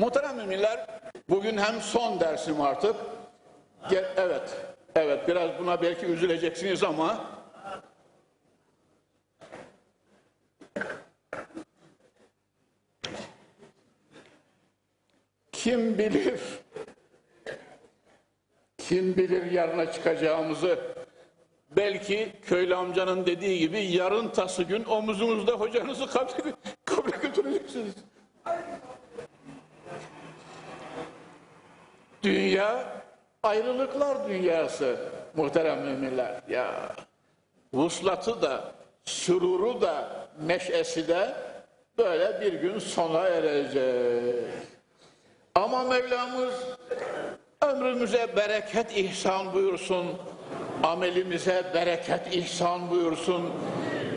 Muhterem müminler, bugün hem son dersim artık. Ge- Evet, evet biraz buna belki üzüleceksiniz ama kim bilir kim bilir yarına çıkacağımızı belki köylü amcanın dediği gibi yarın tası gün omuzunuzda hocanızı kabre, kabre götüreceksiniz. Dünya ayrılıklar dünyası muhterem müminler. Ya vuslatı da, süruru da, neşesi de böyle bir gün sona erecek. Ama Mevlamız ömrümüze bereket ihsan buyursun. Amelimize bereket ihsan buyursun.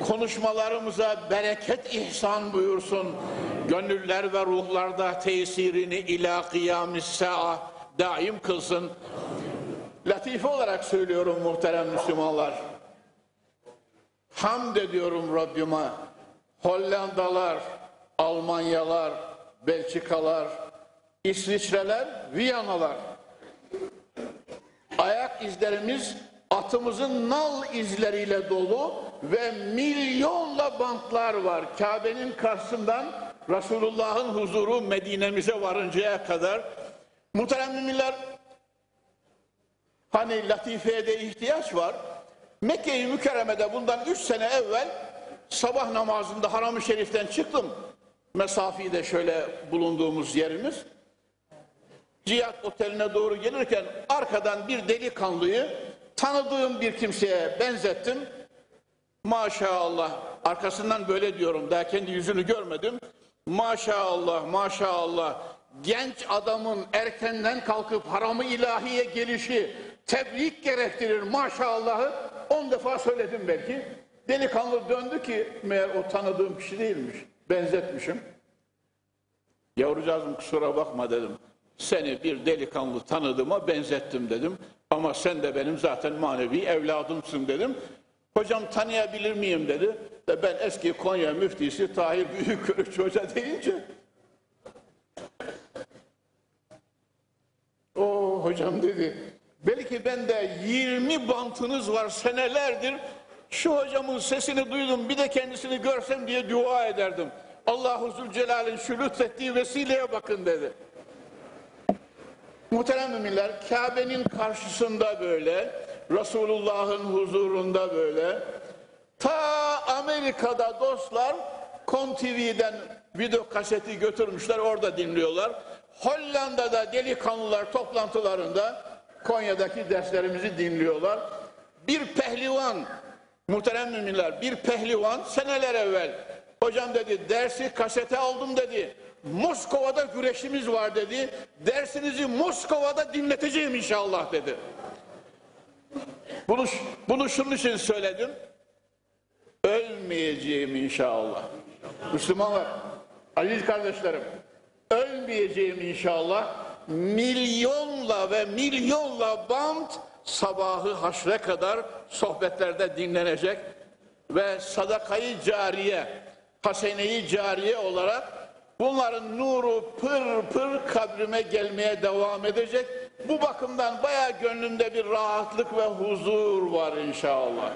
Konuşmalarımıza bereket ihsan buyursun. Gönüller ve ruhlarda tesirini ila kıyamis sa'a daim kılsın. Latife olarak söylüyorum muhterem Müslümanlar. Hamd ediyorum Rabbime. Hollandalar, Almanyalar, Belçikalar, İsviçreler, Viyanalar. Ayak izlerimiz atımızın nal izleriyle dolu ve milyonla bantlar var. Kabe'nin karşısından Resulullah'ın huzuru Medine'mize varıncaya kadar. Muhterem müminler, hani latifeye de ihtiyaç var. Mekke-i Mükerreme'de bundan üç sene evvel sabah namazında Haram-ı Şerif'ten çıktım. Mesafeyi de şöyle bulunduğumuz yerimiz. Cihat Oteli'ne doğru gelirken arkadan bir delikanlıyı tanıdığım bir kimseye benzettim. Maşallah arkasından böyle diyorum daha kendi yüzünü görmedim. Maşallah maşallah genç adamın erkenden kalkıp haramı ilahiye gelişi tebrik gerektirir maşallahı on defa söyledim belki. Delikanlı döndü ki meğer o tanıdığım kişi değilmiş. Benzetmişim. Yavrucağızım kusura bakma dedim. Seni bir delikanlı tanıdığıma benzettim dedim. Ama sen de benim zaten manevi evladımsın dedim. Hocam tanıyabilir miyim dedi. De ben eski Konya müftisi Tahir Büyükkörük Hoca deyince o hocam dedi. Belki bende 20 bantınız var senelerdir. Şu hocamın sesini duydum bir de kendisini görsem diye dua ederdim. Allahu Zülcelal'in şu lütfettiği vesileye bakın dedi. Muhterem müminler Kabe'nin karşısında böyle, Resulullah'ın huzurunda böyle, ta Amerika'da dostlar Kon TV'den video kaseti götürmüşler orada dinliyorlar. Hollanda'da delikanlılar toplantılarında Konya'daki derslerimizi dinliyorlar. Bir pehlivan, muhterem müminler, bir pehlivan seneler evvel hocam dedi dersi kasete aldım dedi. Moskova'da güreşimiz var dedi. Dersinizi Moskova'da dinleteceğim inşallah dedi. Bunu, bunu şunun için söyledim. Ölmeyeceğim inşallah. Müslümanlar, aziz kardeşlerim, ölmeyeceğim inşallah. Milyonla ve milyonla band sabahı haşre kadar sohbetlerde dinlenecek ve sadakayı cariye, haseneyi cariye olarak bunların nuru pır pır kabrime gelmeye devam edecek. Bu bakımdan bayağı gönlümde bir rahatlık ve huzur var inşallah.